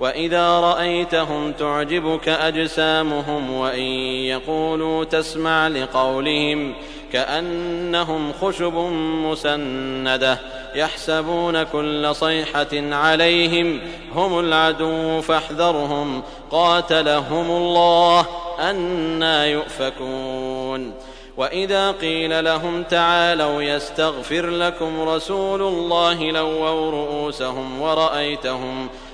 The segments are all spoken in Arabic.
وإذا رأيتهم تعجبك أجسامهم وإن يقولوا تسمع لقولهم كأنهم خشب مسندة يحسبون كل صيحة عليهم هم العدو فاحذرهم قاتلهم الله أنا يؤفكون وإذا قيل لهم تعالوا يستغفر لكم رسول الله لووا رؤوسهم ورأيتهم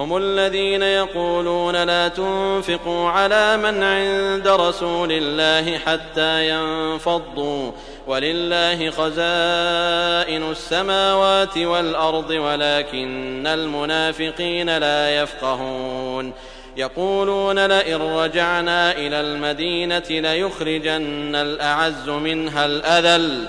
هم الذين يقولون لا تنفقوا على من عند رسول الله حتى ينفضوا ولله خزائن السماوات والأرض ولكن المنافقين لا يفقهون. يقولون لئن رجعنا إلى المدينة ليخرجن الأعز منها الأذل.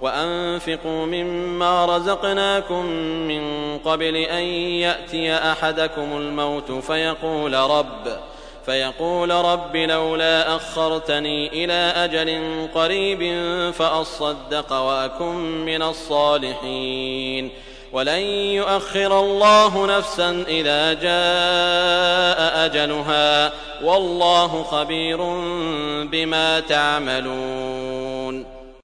وأنفقوا مما رزقناكم من قبل أن يأتي أحدكم الموت فيقول رب فيقول رب لولا أخرتني إلى أجل قريب فأصدق وأكن من الصالحين. ولن يؤخر الله نفسا إذا جاء أجلها والله خبير بما تعملون.